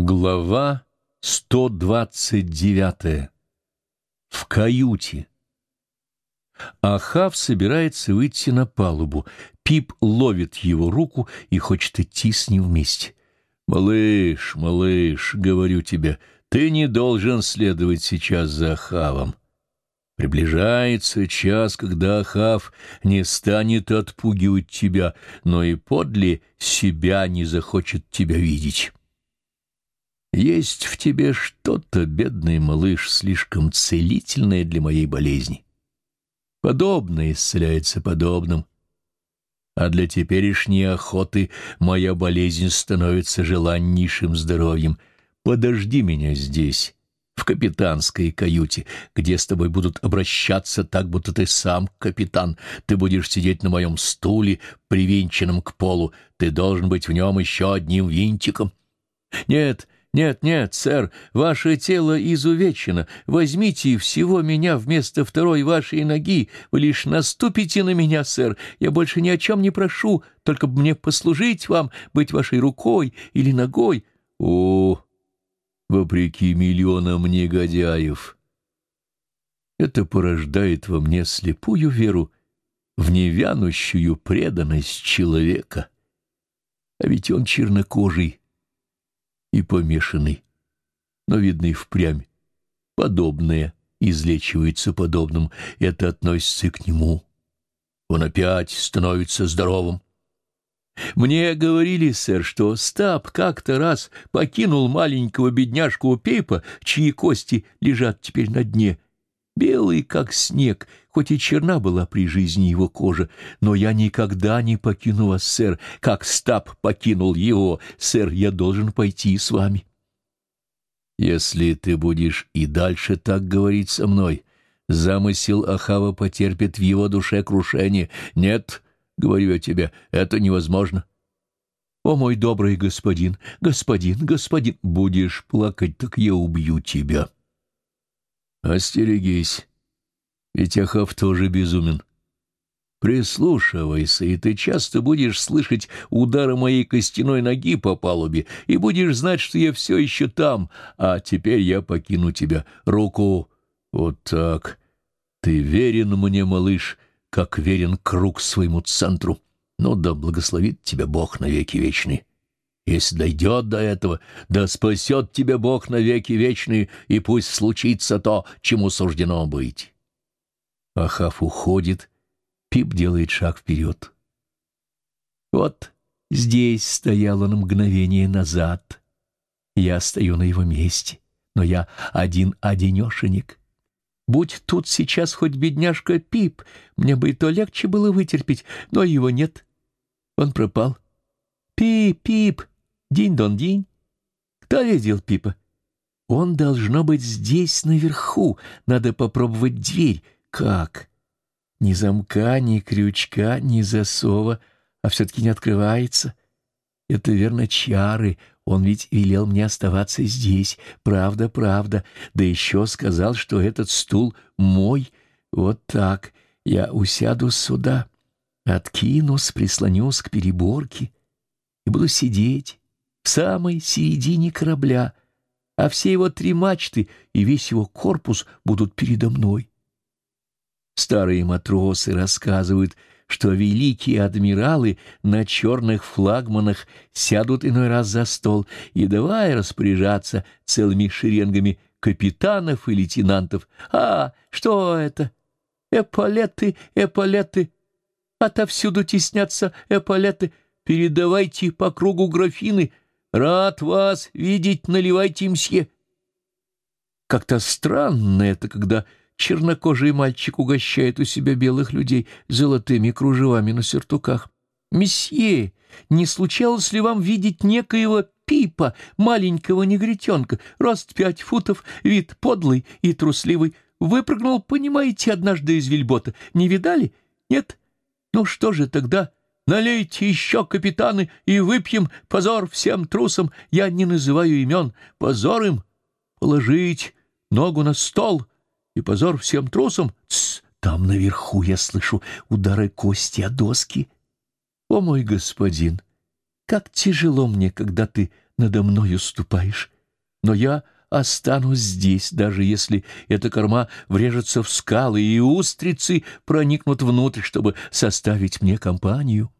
Глава 129. В каюте. Ахав собирается выйти на палубу. Пип ловит его руку и хочет идти с ним вместе. «Малыш, малыш, говорю тебе, ты не должен следовать сейчас за Ахавом. Приближается час, когда Ахав не станет отпугивать тебя, но и подле себя не захочет тебя видеть». Есть в тебе что-то, бедный малыш, слишком целительное для моей болезни. Подобное исцеляется подобным. А для теперешней охоты моя болезнь становится желаннейшим здоровьем. Подожди меня здесь, в капитанской каюте, где с тобой будут обращаться так, будто ты сам капитан. Ты будешь сидеть на моем стуле, привинченном к полу. Ты должен быть в нем еще одним винтиком. Нет, — «Нет, нет, сэр, ваше тело изувечено. Возьмите всего меня вместо второй вашей ноги. Вы лишь наступите на меня, сэр. Я больше ни о чем не прошу, только бы мне послужить вам, быть вашей рукой или ногой». «О, вопреки миллионам негодяев!» Это порождает во мне слепую веру в невянущую преданность человека. А ведь он чернокожий, и помешанный, но, видно, и впрямь. Подобное излечивается подобным, это относится к нему. Он опять становится здоровым. Мне говорили, сэр, что Стаб как-то раз покинул маленького бедняжку Пейпа, чьи кости лежат теперь на дне, белый, как снег, хоть и черна была при жизни его кожа, но я никогда не покину вас, сэр, как Стаб покинул его. Сэр, я должен пойти с вами. Если ты будешь и дальше так говорить со мной, замысел Ахава потерпит в его душе крушение. Нет, говорю я тебе, это невозможно. «О, мой добрый господин, господин, господин, будешь плакать, так я убью тебя». Остерегись, ведь Ахав тоже безумен. Прислушивайся, и ты часто будешь слышать удары моей костяной ноги по палубе, и будешь знать, что я все еще там, а теперь я покину тебя. Руку вот так. Ты верен мне, малыш, как верен круг своему центру. Ну да благословит тебя Бог навеки вечный. Если дойдет до этого, да спасет тебя Бог навеки вечные, и пусть случится то, чему суждено быть. Ахав уходит, Пип делает шаг вперед. Вот здесь стоял он мгновение назад. Я стою на его месте, но я один-одинешенек. Будь тут сейчас хоть бедняжка Пип, мне бы и то легче было вытерпеть, но его нет. Он пропал. «Пип, Пип, Динь-дон-динь. Кто видел Пипа? Он должно быть здесь, наверху. Надо попробовать дверь. Как? Ни замка, ни крючка, ни засова, а все-таки не открывается. Это верно чары. Он ведь велел мне оставаться здесь. Правда, правда. Да еще сказал, что этот стул мой. Вот так. Я усяду сюда, откинусь, прислонюсь к переборке и буду сидеть в самой середине корабля, а все его три мачты и весь его корпус будут передо мной. Старые матросы рассказывают, что великие адмиралы на черных флагманах сядут иной раз за стол и, давая распоряжаться целыми шеренгами капитанов и лейтенантов, «А, что это? Эполеты, эполеты! Отовсюду теснятся эполеты! Передавайте по кругу графины!» Рад вас видеть, наливайте, мсье. Как-то странно это, когда чернокожий мальчик угощает у себя белых людей золотыми кружевами на сюртуках. Месье, не случалось ли вам видеть некоего Пипа, маленького негритенка, рост пять футов, вид подлый и трусливый, выпрыгнул, понимаете, однажды из вельбота. Не видали? Нет? Ну что же тогда Налейте еще, капитаны, и выпьем. Позор всем трусам. Я не называю имен. Позор им. Положить ногу на стол. И позор всем трусам. Тсс, там наверху я слышу удары кости о доски. О, мой господин, как тяжело мне, когда ты надо мною ступаешь, но я останусь здесь, даже если эта корма врежется в скалы, и устрицы проникнут внутрь, чтобы составить мне компанию.